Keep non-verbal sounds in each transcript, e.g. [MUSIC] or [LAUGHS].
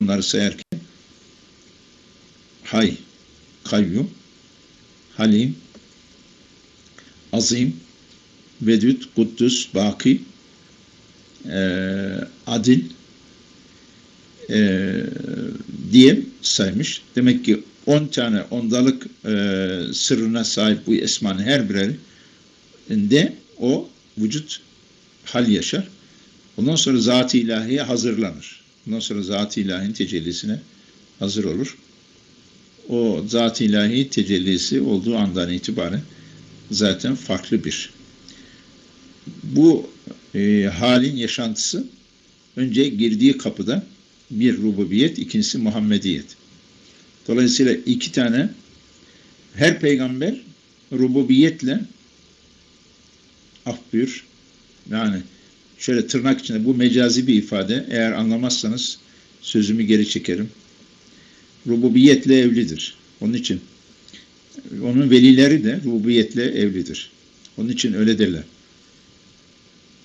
bunları sayarken Hay, Kayyum, Halim, Azim, Vedüt, Kuddüs, Baki, e, Adil e, diye saymış. Demek ki 10 tane ondalık e, sırrına sahip bu esmanın her birinde o vücut hal yaşar. Ondan sonra zat-ı ilahiye hazırlanır. Ondan sonra zat-ı ilahinin tecellisine hazır olur. O zat-ı ilahi tecellisi olduğu andan itibaren zaten farklı bir. Bu e, halin yaşantısı önce girdiği kapıda bir rububiyet, ikincisi Muhammediyet. Dolayısıyla iki tane her peygamber rububiyetle af buyur yani şöyle tırnak içinde bu mecazi bir ifade eğer anlamazsanız sözümü geri çekerim. Rububiyetle evlidir. Onun için onun velileri de rububiyetle evlidir. Onun için öyle derler.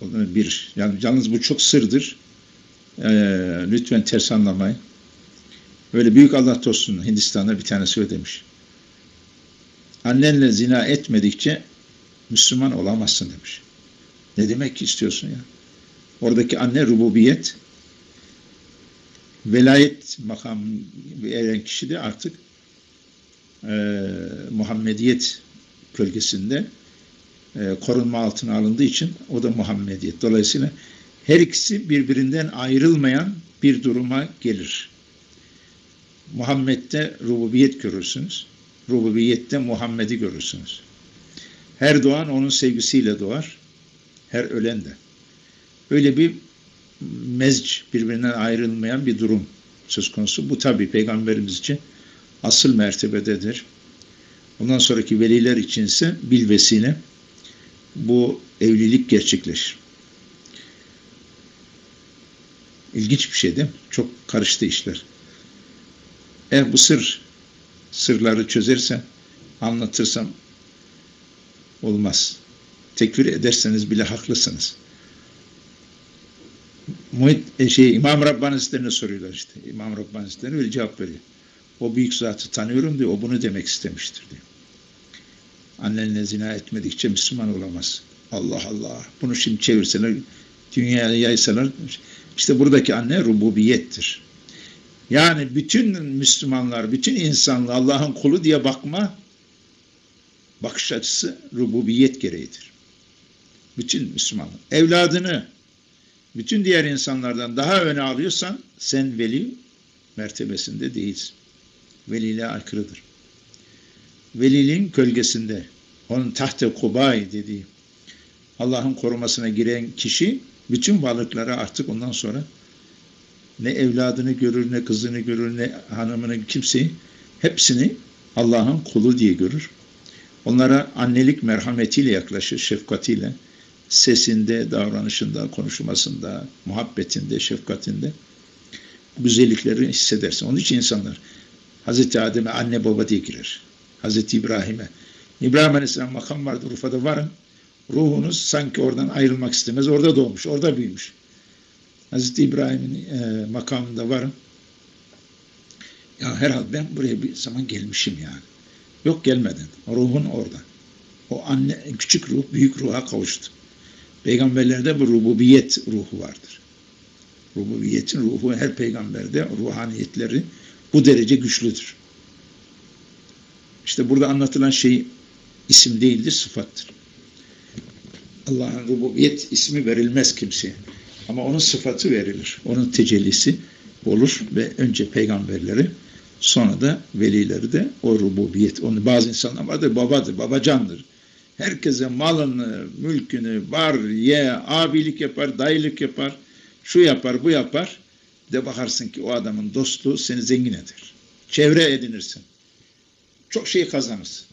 Bir, yani yalnız bu çok sırdır. Ee, lütfen ters anlamayın. Böyle büyük Allah dostunu Hindistan'da bir tanesi öyle demiş. Annenle zina etmedikçe Müslüman olamazsın demiş. Ne demek istiyorsun ya? Oradaki anne rububiyet, velayet makamı eren kişi de artık e, Muhammediyet bölgesinde e, korunma altına alındığı için o da Muhammediyet. Dolayısıyla her ikisi birbirinden ayrılmayan bir duruma gelir. Muhammed'de rububiyet görürsünüz. Rububiyette Muhammed'i görürsünüz. Her doğan onun sevgisiyle doğar. Her ölen de. Öyle bir mezc, birbirinden ayrılmayan bir durum söz konusu. Bu tabi peygamberimiz için asıl mertebededir. Ondan sonraki veliler içinse bilvesine bu evlilik gerçekleşir. İlginç bir şey değil mi? Çok karıştı işler. Eğer bu sır, sırları çözersem, anlatırsam olmaz. Tekfir ederseniz bile haklısınız. Muhit, e, şey, İmam Rabbani Hazretleri'ne soruyorlar işte. İmam Rabbani Hazretleri öyle cevap veriyor. O büyük zatı tanıyorum diyor, o bunu demek istemiştir diyor. Annenle zina etmedikçe Müslüman olamaz. Allah Allah. Bunu şimdi çevirseler, dünyaya yaysalar, işte buradaki anne rububiyettir. Yani bütün Müslümanlar, bütün insanlığı Allah'ın kulu diye bakma bakış açısı rububiyet gereğidir. Bütün Müslümanlar. Evladını bütün diğer insanlardan daha öne alıyorsan sen veli mertebesinde değilsin. Veliliğe aykırıdır. Veliliğin kölgesinde onun tahte kubay dediği Allah'ın korumasına giren kişi bütün varlıklara artık ondan sonra ne evladını görür, ne kızını görür, ne hanımını, kimseyi hepsini Allah'ın kulu diye görür. Onlara annelik merhametiyle yaklaşır, şefkatiyle. Sesinde, davranışında, konuşmasında, muhabbetinde, şefkatinde güzellikleri hissedersin. Onun için insanlar Hazreti Adem'e anne baba diye girer. Hazreti İbrahim'e. İbrahim Aleyhisselam makam vardır Urfa'da varın. Ruhunuz sanki oradan ayrılmak istemez. Orada doğmuş, orada büyümüş. Hazreti İbrahim'in e, makamında varım. Ya herhalde ben buraya bir zaman gelmişim yani. Yok gelmedin. Ruhun orada. O anne küçük ruh büyük ruha kavuştu. Peygamberlerde bu rububiyet ruhu vardır. Rububiyetin ruhu her peygamberde ruhaniyetleri bu derece güçlüdür. İşte burada anlatılan şey isim değildir, sıfattır. Allah'ın rububiyet ismi verilmez kimseye. Ama onun sıfatı verilir. Onun tecellisi olur ve önce peygamberleri sonra da velileri de o rububiyet. Onu bazı insanlar vardır babadır, babacandır. Herkese malını, mülkünü, var, ye, abilik yapar, dayılık yapar, şu yapar, bu yapar. De bakarsın ki o adamın dostluğu seni zengin eder. Çevre edinirsin. Çok şey kazanırsın.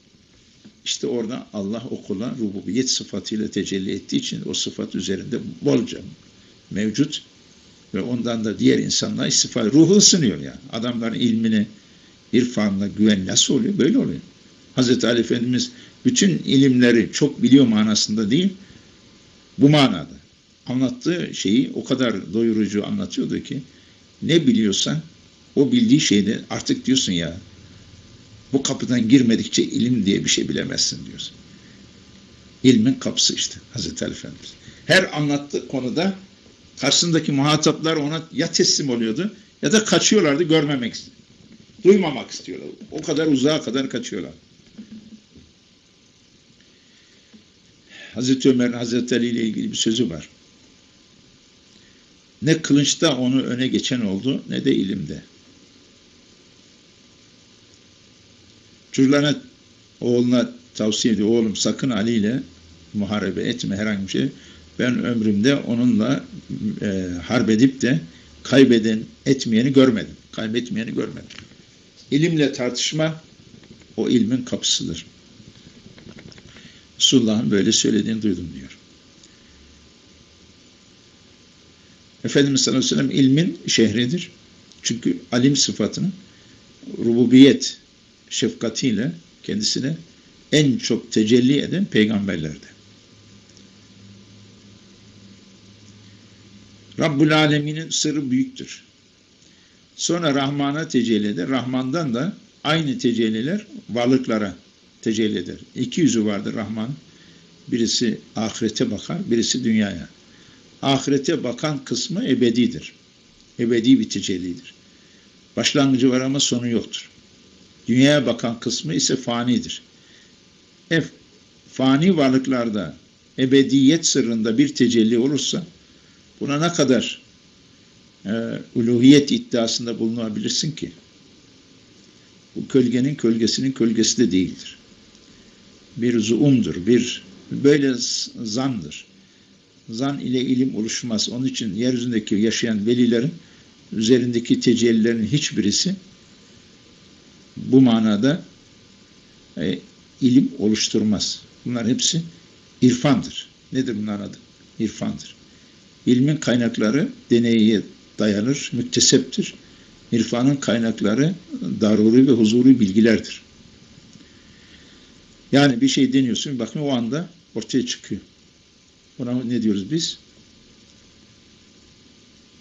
İşte orada Allah okula rububiyet sıfatıyla tecelli ettiği için o sıfat üzerinde bolca mevcut ve ondan da diğer insanlar istifade. Ruhu ısınıyor yani. Adamların ilmini, irfanına güven nasıl oluyor? Böyle oluyor. Hazreti Ali Efendimiz bütün ilimleri çok biliyor manasında değil, bu manada. Anlattığı şeyi o kadar doyurucu anlatıyordu ki ne biliyorsan O bildiği şeyde artık diyorsun ya bu kapıdan girmedikçe ilim diye bir şey bilemezsin diyorsun. İlmin kapısı işte Hazreti Ali Efendimiz. Her anlattığı konuda karşısındaki muhataplar ona ya teslim oluyordu ya da kaçıyorlardı görmemek duymamak istiyorlar. O kadar uzağa kadar kaçıyorlar. Hazreti Ömer Hazreti Ali ile ilgili bir sözü var. Ne kılınçta onu öne geçen oldu ne de ilimde. Çocuklarına oğluna tavsiye ediyor. Oğlum sakın Ali ile muharebe etme herhangi bir şey. Ben ömrümde onunla e, harp edip de kaybeden etmeyeni görmedim. Kaybetmeyeni görmedim. İlimle tartışma o ilmin kapısıdır. Resulullah'ın böyle söylediğini duydum diyor. Efendimiz sallallahu aleyhi ve sellem ilmin şehridir. Çünkü alim sıfatını rububiyet şefkatiyle kendisine en çok tecelli eden peygamberlerde. Rabbul Alemin'in sırrı büyüktür. Sonra Rahman'a tecelli eder. Rahman'dan da aynı tecelliler varlıklara tecelli eder. İki yüzü vardır Rahman. Birisi ahirete bakar, birisi dünyaya. Ahirete bakan kısmı ebedidir. Ebedi bir tecellidir. Başlangıcı var ama sonu yoktur. Dünyaya bakan kısmı ise fanidir. E, fani varlıklarda ebediyet sırrında bir tecelli olursa buna ne kadar e, uluhiyet iddiasında bulunabilirsin ki? Bu kölgenin kölgesinin kölgesi de değildir. Bir zuumdur, bir böyle zandır. Zan ile ilim oluşmaz. Onun için yeryüzündeki yaşayan velilerin üzerindeki tecellilerin hiçbirisi bu manada e, ilim oluşturmaz. Bunlar hepsi irfandır. Nedir bunlar adı? İrfandır. İlmin kaynakları deneye dayanır, mükteseptir. İrfanın kaynakları daruri ve huzuri bilgilerdir. Yani bir şey deniyorsun, bakın o anda ortaya çıkıyor. Ona ne diyoruz biz?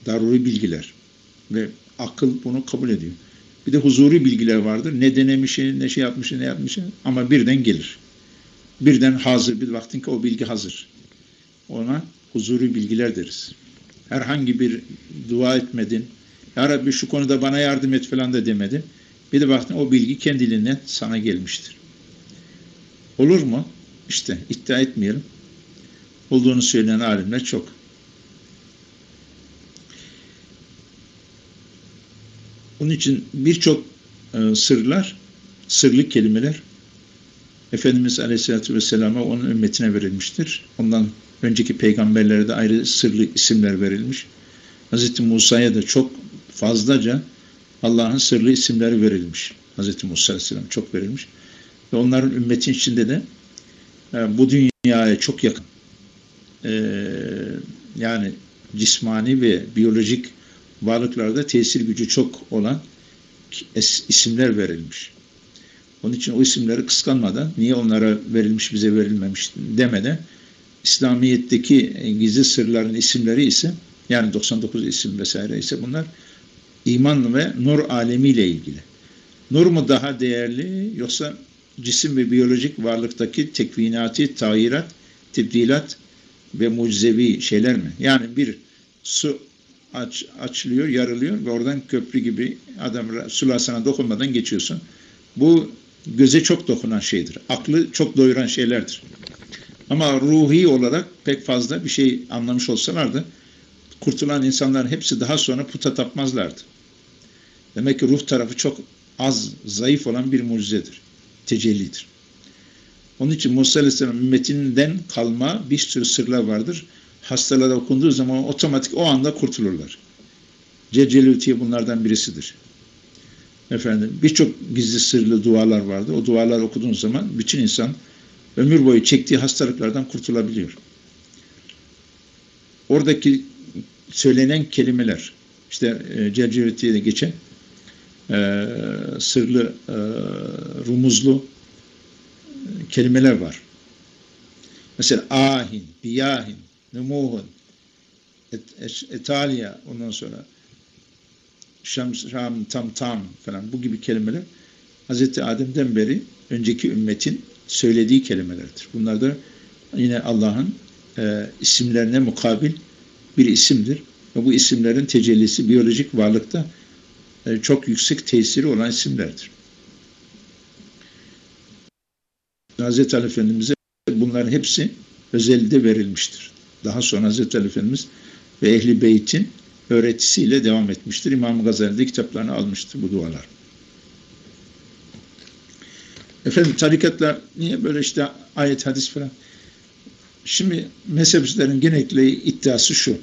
Daruri bilgiler. Ve akıl bunu kabul ediyor. Bir de huzuri bilgiler vardır. Ne denemişi, ne şey yapmışı, ne yapmışı ama birden gelir. Birden hazır, bir vaktin ki o bilgi hazır. Ona huzuri bilgiler deriz. Herhangi bir dua etmedin. Ya Rabbi şu konuda bana yardım et falan da demedin. Bir de baktın o bilgi kendiliğinden sana gelmiştir. Olur mu? İşte iddia etmeyelim. Olduğunu söyleyen alimler çok. Onun için birçok e, sırlar, sırlı kelimeler Efendimiz Aleyhisselatü Vesselam'a onun ümmetine verilmiştir. Ondan önceki peygamberlere de ayrı sırlı isimler verilmiş. Hz. Musa'ya da çok fazlaca Allah'ın sırlı isimleri verilmiş. Hz. Musa Aleyhisselam çok verilmiş. Ve onların ümmetin içinde de e, bu dünyaya çok yakın e, yani cismani ve biyolojik varlıklarda tesir gücü çok olan isimler verilmiş. Onun için o isimleri kıskanmadan niye onlara verilmiş bize verilmemiş demeden İslamiyet'teki gizli sırların isimleri ise yani 99 isim vesaire ise bunlar iman ve nur alemiyle ilgili. Nur mu daha değerli yoksa cisim ve biyolojik varlıktaki tekvinati, tayirat, tibdilat ve mucizevi şeyler mi? Yani bir su aç, açılıyor, yarılıyor ve oradan köprü gibi adam sulasana dokunmadan geçiyorsun. Bu göze çok dokunan şeydir. Aklı çok doyuran şeylerdir. Ama ruhi olarak pek fazla bir şey anlamış olsalardı kurtulan insanların hepsi daha sonra puta tapmazlardı. Demek ki ruh tarafı çok az, zayıf olan bir mucizedir. Tecellidir. Onun için Musa Aleyhisselam ümmetinden kalma bir sürü sırlar vardır. Hastalara okunduğu zaman otomatik o anda kurtulurlar. Cecelütiye bunlardan birisidir. Efendim birçok gizli sırlı dualar vardı. O dualar okuduğun zaman bütün insan ömür boyu çektiği hastalıklardan kurtulabiliyor. Oradaki söylenen kelimeler işte e, Cecelütiye'de geçen e, sırlı, e, rumuzlu kelimeler var. Mesela ahin, biyahin, numuhun, et, et, etalya ondan sonra şam, şam, tam, tam falan bu gibi kelimeler Hz. Adem'den beri önceki ümmetin söylediği kelimelerdir. Bunlar da yine Allah'ın e, isimlerine mukabil bir isimdir. Ve bu isimlerin tecellisi biyolojik varlıkta e, çok yüksek tesiri olan isimlerdir. Hz. Ali Efendimiz'e bunların hepsi özelde verilmiştir. Daha sonra Hz. Ali Efendimiz ve Ehli Beyt'in öğretisiyle devam etmiştir. İmam Gazali de kitaplarını almıştır bu dualar. Efendim tarikatlar niye böyle işte ayet hadis falan? Şimdi mezhepçilerin genellikle iddiası şu.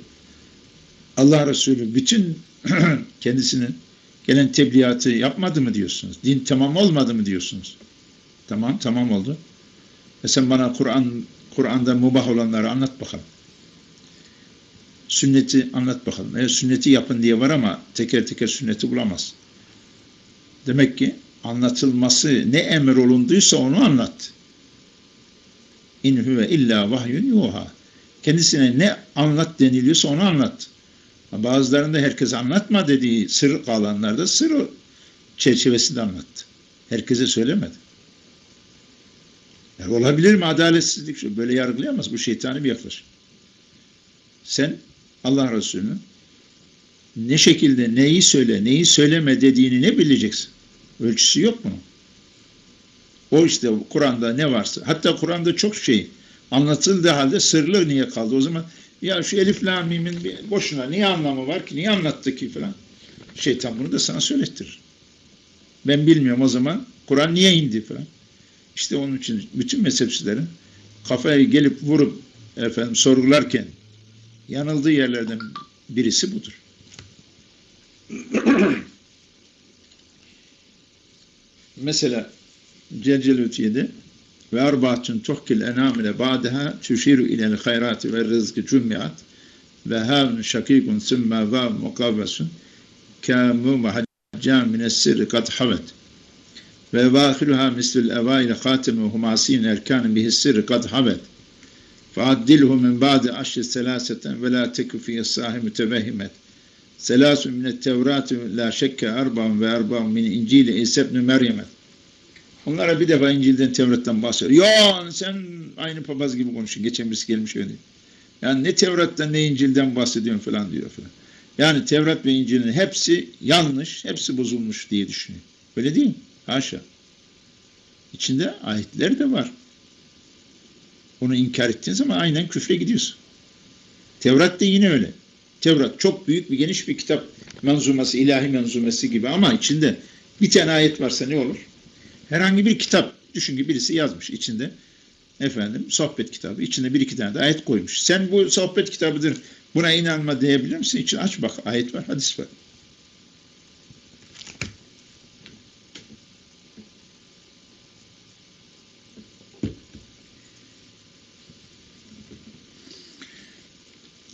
Allah Resulü bütün [CLEARS THROAT] kendisinin gelen tebliğatı yapmadı mı diyorsunuz? Din tamam olmadı mı diyorsunuz? Tamam, tamam oldu. E sen bana Kur'an Kur'an'da mubah olanları anlat bakalım. Sünneti anlat bakalım. E, sünneti yapın diye var ama teker teker sünneti bulamaz. Demek ki anlatılması ne emir olunduysa onu anlat. İn huve illa vahyun yuha. Kendisine ne anlat deniliyorsa onu anlat. Bazılarında herkes anlatma dediği sır kalanlarda sır çerçevesinde anlattı. Herkese söylemedi. Yani olabilir mi adaletsizlik? Böyle yargılayamaz. Bu şeytani bir yaklaşım. Sen Allah Resulü'nün ne şekilde neyi söyle, neyi söyleme dediğini ne bileceksin? Ölçüsü yok mu? O işte Kur'an'da ne varsa. Hatta Kur'an'da çok şey anlatıldığı halde sırlı niye kaldı? O zaman ya şu elif la mimin boşuna niye anlamı var ki? Niye anlattı ki falan? Şeytan bunu da sana söylettirir. Ben bilmiyorum o zaman Kur'an niye indi falan. İşte onun için bütün mezhepçilerin kafaya gelip vurup efendim sorgularken yanıldığı yerlerden birisi budur. [CLEARS THROAT] Mesela Celcelütiye'de وأربعة تحكي الأنامل بعدها تشير إلى الخيرات والرزق جمعت. فهاون شقيق ثم فاو مقابس كموم حجام من السر قد حوت. وواخرها مثل الأوائل خاتم وهم عصين أركان به السر قد حوت. فعدله من بعد عشر ثلاثة ولا تكفي الصاح متوهمة. ثلاث من التوراة لا شك أربع وأربع من إنجيل إيسى بن مريمت Onlara bir defa İncil'den, Tevrat'tan bahsediyor. Ya sen aynı papaz gibi konuşuyorsun. Geçen birisi gelmiş öyle. Yani ne Tevrat'tan ne İncil'den bahsediyorsun falan diyor falan. Yani Tevrat ve İncil'in hepsi yanlış, hepsi bozulmuş diye düşünüyor. Öyle değil mi? Haşa. İçinde ayetler de var. Onu inkar ettiğin zaman aynen küfre gidiyorsun. Tevrat da yine öyle. Tevrat çok büyük bir geniş bir kitap manzuması, ilahi manzumesi gibi ama içinde bir tane ayet varsa ne olur? Herhangi bir kitap, düşün ki birisi yazmış içinde efendim sohbet kitabı, içinde bir iki tane de ayet koymuş. Sen bu sohbet kitabıdır, buna inanma diyebilir misin? İçini aç bak, ayet var, hadis var.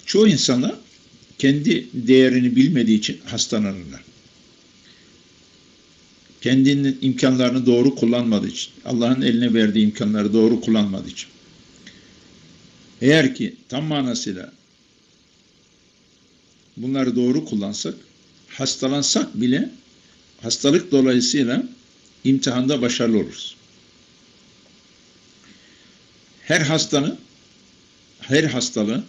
Çoğu insanlar kendi değerini bilmediği için hastalanırlar. Kendinin imkanlarını doğru kullanmadığı için, Allah'ın eline verdiği imkanları doğru kullanmadığı için. Eğer ki tam manasıyla bunları doğru kullansak, hastalansak bile hastalık dolayısıyla imtihanda başarılı oluruz. Her hastanın, her hastalığın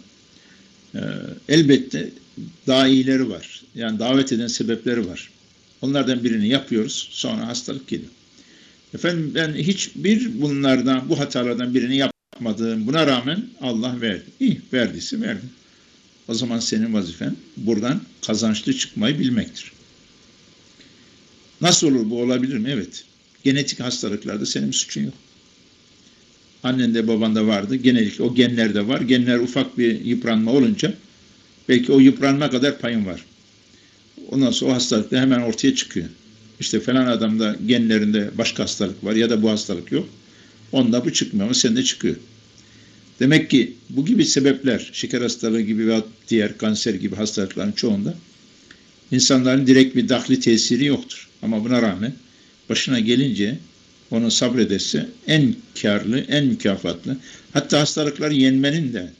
ee, elbette daha iyileri var. Yani davet eden sebepleri var. Onlardan birini yapıyoruz. Sonra hastalık geliyor. Efendim ben hiçbir bunlardan, bu hatalardan birini yapmadım. Buna rağmen Allah verdi. İyi verdiyse verdi. O zaman senin vazifen buradan kazançlı çıkmayı bilmektir. Nasıl olur bu olabilir mi? Evet. Genetik hastalıklarda senin suçun yok. Annende babanda vardı. Genellikle o genlerde var. Genler ufak bir yıpranma olunca belki o yıpranma kadar payın var. Ondan sonra o hastalık da hemen ortaya çıkıyor. İşte falan adamda genlerinde başka hastalık var ya da bu hastalık yok. Onda bu çıkmıyor ama sende çıkıyor. Demek ki bu gibi sebepler, şeker hastalığı gibi veya diğer kanser gibi hastalıkların çoğunda insanların direkt bir dahli tesiri yoktur. Ama buna rağmen başına gelince onu sabrederse en karlı, en mükafatlı. Hatta hastalıkları yenmenin de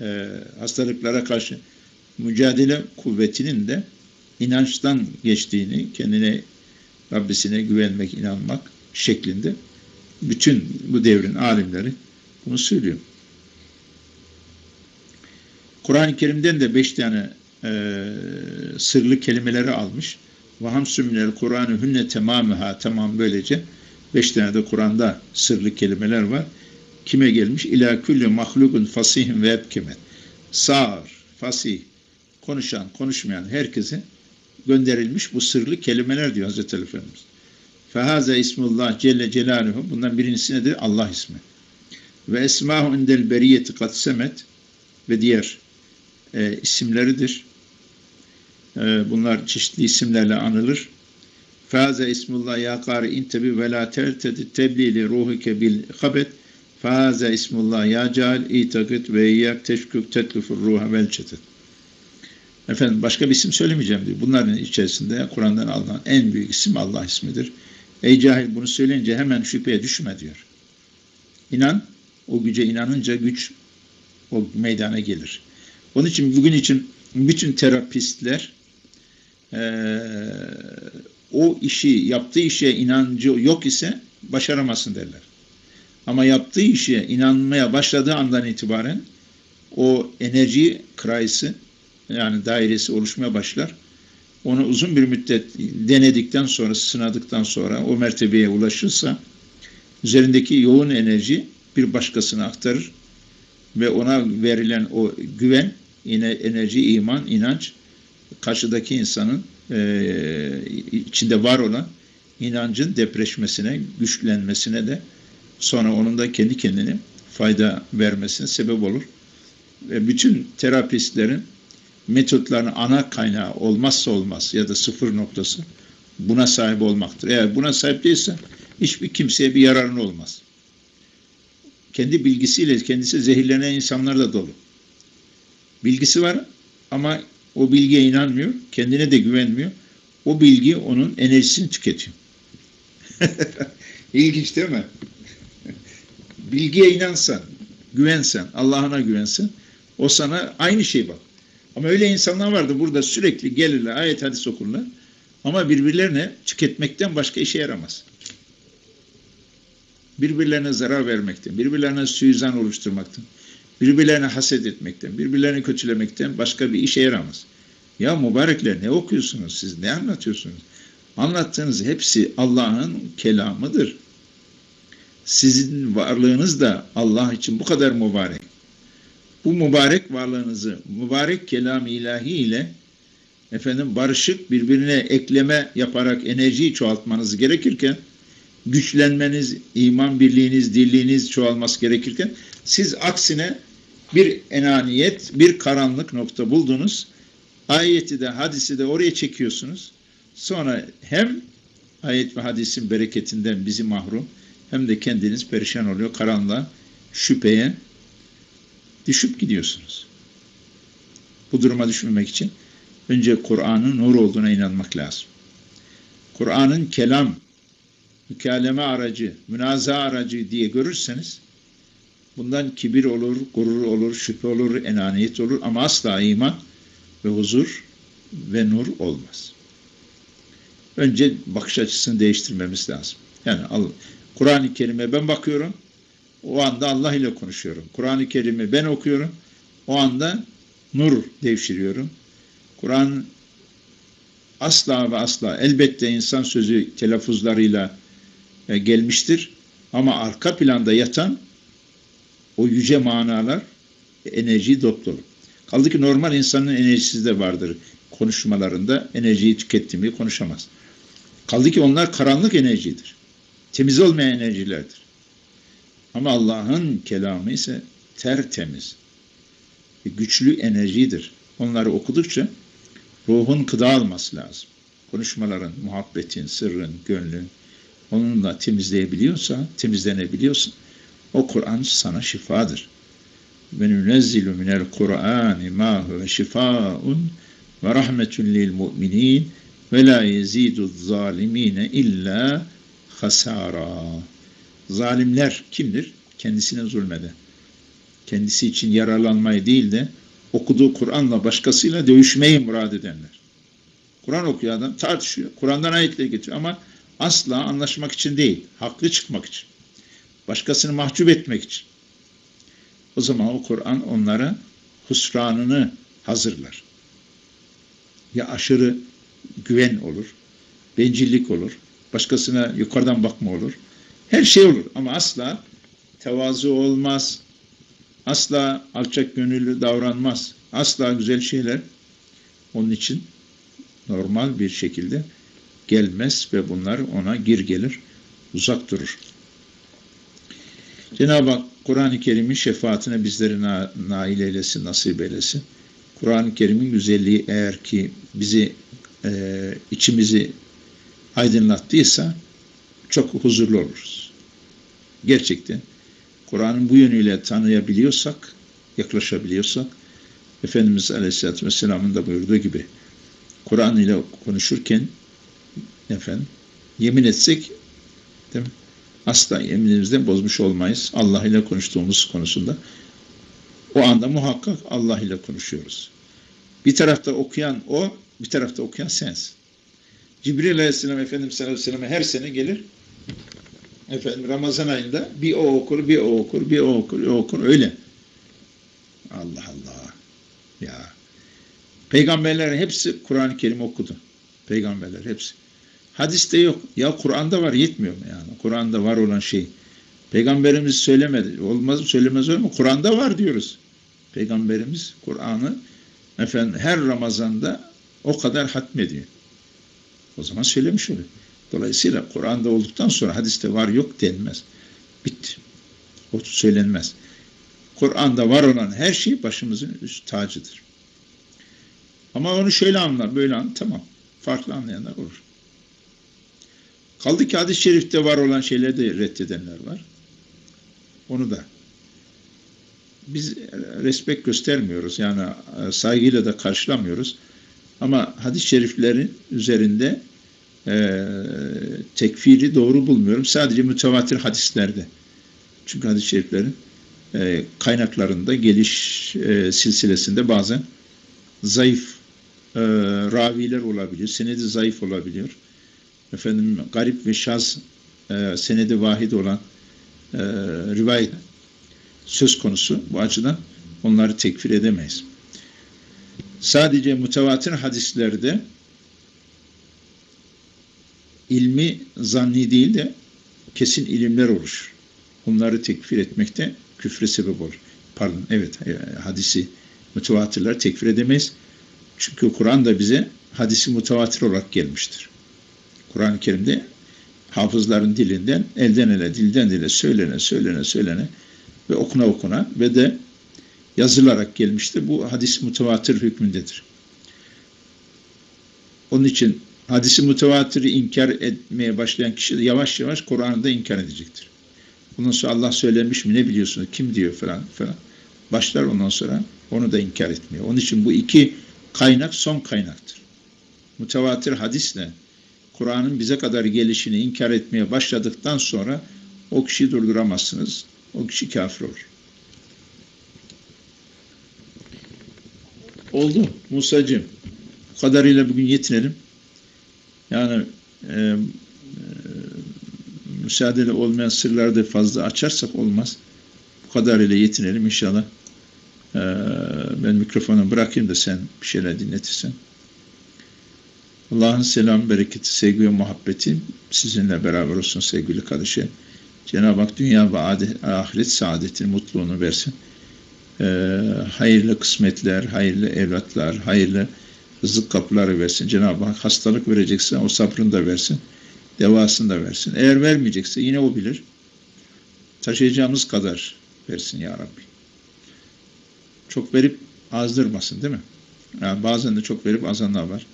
e, hastalıklara karşı mücadele kuvvetinin de inançtan geçtiğini, kendine Rabbisine güvenmek, inanmak şeklinde bütün bu devrin alimleri bunu söylüyor. Kur'an-ı Kerim'den de beş tane e, sırlı kelimeleri almış. Vaham sümnel Kur'an'ı hünne tamamıha tamam böylece beş tane de Kur'an'da sırlı kelimeler var. Kime gelmiş? İlâ külli mahlukun fasihin ve ebkemet. Sağır, fasih, konuşan, konuşmayan herkese gönderilmiş bu sırlı kelimeler diyor Hazreti Ali Efendimiz. Fehaze ismullah celle celaluhu. Bundan birincisi nedir? Allah ismi. Ve esmahu indel beriyeti kat ve diğer e, isimleridir. E, bunlar çeşitli isimlerle anılır. Fehaze ismullah ya kari intebi ve la tertedi tebliğli ruhike bil habet Fehaze ismullah ya cal itakit ve iyyak teşkük tetlifur ruha vel çetet. Efendim başka bir isim söylemeyeceğim diyor. Bunların içerisinde Kur'an'dan alınan en büyük isim Allah ismidir. Ey cahil bunu söyleyince hemen şüpheye düşme diyor. İnan, o güce inanınca güç o meydana gelir. Onun için bugün için bütün terapistler e, o işi, yaptığı işe inancı yok ise başaramasın derler. Ama yaptığı işe inanmaya başladığı andan itibaren o enerji krayısı yani dairesi oluşmaya başlar. Onu uzun bir müddet denedikten sonra, sınadıktan sonra o mertebeye ulaşırsa üzerindeki yoğun enerji bir başkasına aktarır ve ona verilen o güven, enerji, iman, inanç karşıdaki insanın e, içinde var olan inancın depreşmesine, güçlenmesine de sonra onun da kendi kendine fayda vermesine sebep olur. Ve bütün terapistlerin metotların ana kaynağı olmazsa olmaz ya da sıfır noktası buna sahip olmaktır. Eğer buna sahip değilse hiçbir kimseye bir yararın olmaz. Kendi bilgisiyle kendisi zehirlenen insanlar da dolu. Bilgisi var ama o bilgiye inanmıyor, kendine de güvenmiyor. O bilgi onun enerjisini tüketiyor. [LAUGHS] İlginç değil mi? Bilgiye inansan, güvensen, Allah'ına güvensen, o sana aynı şey bak. Ama öyle insanlar vardı burada sürekli gelirler, ayet hadis okurlar. Ama birbirlerine tüketmekten başka işe yaramaz. Birbirlerine zarar vermekten, birbirlerine suizan oluşturmaktan, birbirlerine haset etmekten, birbirlerini kötülemekten başka bir işe yaramaz. Ya mübarekler ne okuyorsunuz siz, ne anlatıyorsunuz? Anlattığınız hepsi Allah'ın kelamıdır. Sizin varlığınız da Allah için bu kadar mübarek bu mübarek varlığınızı mübarek kelam ilahi ile efendim barışık birbirine ekleme yaparak enerjiyi çoğaltmanız gerekirken güçlenmeniz, iman birliğiniz, dirliğiniz çoğalması gerekirken siz aksine bir enaniyet, bir karanlık nokta buldunuz. Ayeti de hadisi de oraya çekiyorsunuz. Sonra hem ayet ve hadisin bereketinden bizi mahrum hem de kendiniz perişan oluyor karanlığa, şüpheye, düşüp gidiyorsunuz. Bu duruma düşmemek için önce Kur'an'ın nur olduğuna inanmak lazım. Kur'an'ın kelam, mükaleme aracı, münaza aracı diye görürseniz bundan kibir olur, gurur olur, şüphe olur, enaniyet olur ama asla iman ve huzur ve nur olmaz. Önce bakış açısını değiştirmemiz lazım. Yani Kur'an-ı Kerim'e ben bakıyorum, o anda Allah ile konuşuyorum. Kur'an-ı Kerim'i ben okuyorum. O anda nur devşiriyorum. Kur'an asla ve asla elbette insan sözü telaffuzlarıyla e, gelmiştir. Ama arka planda yatan o yüce manalar enerji dop Kaldı ki normal insanın enerjisi de vardır. Konuşmalarında enerjiyi tükettiğimi konuşamaz. Kaldı ki onlar karanlık enerjidir. Temiz olmayan enerjilerdir. Ama Allah'ın kelamı ise tertemiz, güçlü enerjidir. Onları okudukça ruhun kıda alması lazım. Konuşmaların, muhabbetin, sırrın, gönlün onunla temizleyebiliyorsa, temizlenebiliyorsa o Kur'an sana şifadır. Ve nunezzilu minel Kur'ani ma huve şifaun ve rahmetun lil mu'minin ve la yezidu zalimine illa hasara. Zalimler kimdir? Kendisine zulmede. Kendisi için yararlanmayı değil de okuduğu Kur'an'la başkasıyla dövüşmeyi murad edenler. Kur'an okuyor adam tartışıyor. Kur'an'dan ayetleri getiriyor ama asla anlaşmak için değil. Haklı çıkmak için. Başkasını mahcup etmek için. O zaman o Kur'an onlara husranını hazırlar. Ya aşırı güven olur, bencillik olur, başkasına yukarıdan bakma olur. Her şey olur ama asla tevazu olmaz, asla alçak gönüllü davranmaz, asla güzel şeyler onun için normal bir şekilde gelmez ve bunlar ona gir gelir, uzak durur. Cenab-ı Hak Kur'an-ı Kerim'in şefaatine bizleri na nail eylesin, nasip eylesin. Kur'an-ı Kerim'in güzelliği eğer ki bizi e, içimizi aydınlattıysa çok huzurlu oluruz. Gerçekten Kur'an'ın bu yönüyle tanıyabiliyorsak, yaklaşabiliyorsak, Efendimiz Aleyhisselatü Vesselam'ın da buyurduğu gibi Kur'an ile konuşurken efendim yemin etsek değil mi? asla yeminimizden bozmuş olmayız. Allah ile konuştuğumuz konusunda. O anda muhakkak Allah ile konuşuyoruz. Bir tarafta okuyan o, bir tarafta okuyan sensin. Cibril Aleyhisselam Efendimiz sallallahu aleyhi ve sellem her sene gelir. Efendim Ramazan ayında bir o okur, bir o okur, bir o okur, bir o okur öyle. Allah Allah. Ya. Peygamberler hepsi Kur'an-ı Kerim okudu. Peygamberler hepsi. Hadiste yok. Ya Kur'an'da var yetmiyor mu yani? Kur'an'da var olan şey. Peygamberimiz söylemedi. Olmaz söylemez olur mu? Kur'an'da var diyoruz. Peygamberimiz Kur'an'ı efendim her Ramazan'da o kadar hatmediyor. O zaman söylemiş oluyor. Dolayısıyla Kur'an'da olduktan sonra hadiste var yok denmez. Bitti. O söylenmez. Kur'an'da var olan her şey başımızın üst tacıdır. Ama onu şöyle anlar, böyle anlar. Tamam. Farklı anlayanlar olur. Kaldı ki hadis-i şerifte var olan şeyleri de reddedenler var. Onu da biz respekt göstermiyoruz. Yani e, saygıyla da karşılamıyoruz. Ama hadis-i şeriflerin üzerinde e, tekfiri doğru bulmuyorum. Sadece mütevatir hadislerde. Çünkü hadis-i şeriflerin e, kaynaklarında, geliş e, silsilesinde bazen zayıf e, raviler olabiliyor. Senedi zayıf olabiliyor. Efendim garip ve şaz e, senedi vahid olan e, rivayet söz konusu. Bu açıdan onları tekfir edemeyiz. Sadece mütevatir hadislerde ilmi zanni değil de kesin ilimler olur. Onları tekfir etmekte küfre sebep olur. Pardon, evet e, hadisi mütevatirler tekfir edemeyiz. Çünkü Kur'an da bize hadisi mütevatir olarak gelmiştir. Kur'an-ı Kerim'de hafızların dilinden elden ele, dilden dile söylene, söylene, söylene ve okuna okuna ve de yazılarak gelmiştir. Bu hadis mütevatir hükmündedir. Onun için hadisi mütevatiri inkar etmeye başlayan kişi yavaş yavaş Kur'an'ı da inkar edecektir. Ondan sonra Allah söylemiş mi ne biliyorsunuz, kim diyor falan falan. Başlar ondan sonra onu da inkar etmiyor. Onun için bu iki kaynak son kaynaktır. Mütevatir hadisle Kur'an'ın bize kadar gelişini inkar etmeye başladıktan sonra o kişiyi durduramazsınız. O kişi kafir olur. Oldu Musa'cığım. Bu kadarıyla bugün yetinelim. Yani e, e, müsaadeli olmayan sırları da fazla açarsak olmaz. Bu kadarıyla yetinelim inşallah. E, ben mikrofonu bırakayım da sen bir şeyler dinletirsen. Allah'ın selam, bereketi, sevgi ve muhabbeti sizinle beraber olsun sevgili kardeşim. Cenab-ı Hak dünya ve ahiret saadetini, mutluluğunu versin. Ee, hayırlı kısmetler, hayırlı evlatlar, hayırlı rızık kapıları versin. Cenab-ı Hak hastalık verecekse o sabrını da versin. Devasını da versin. Eğer vermeyecekse yine o bilir. Taşıyacağımız kadar versin ya Rabbi. Çok verip azdırmasın değil mi? Yani bazen de çok verip azanlar var.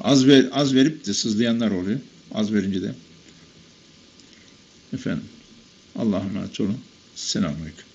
Az, ver, az verip de sızlayanlar oluyor. Az verince de. Efendim. Allah'a emanet olun. Selamünaleyküm.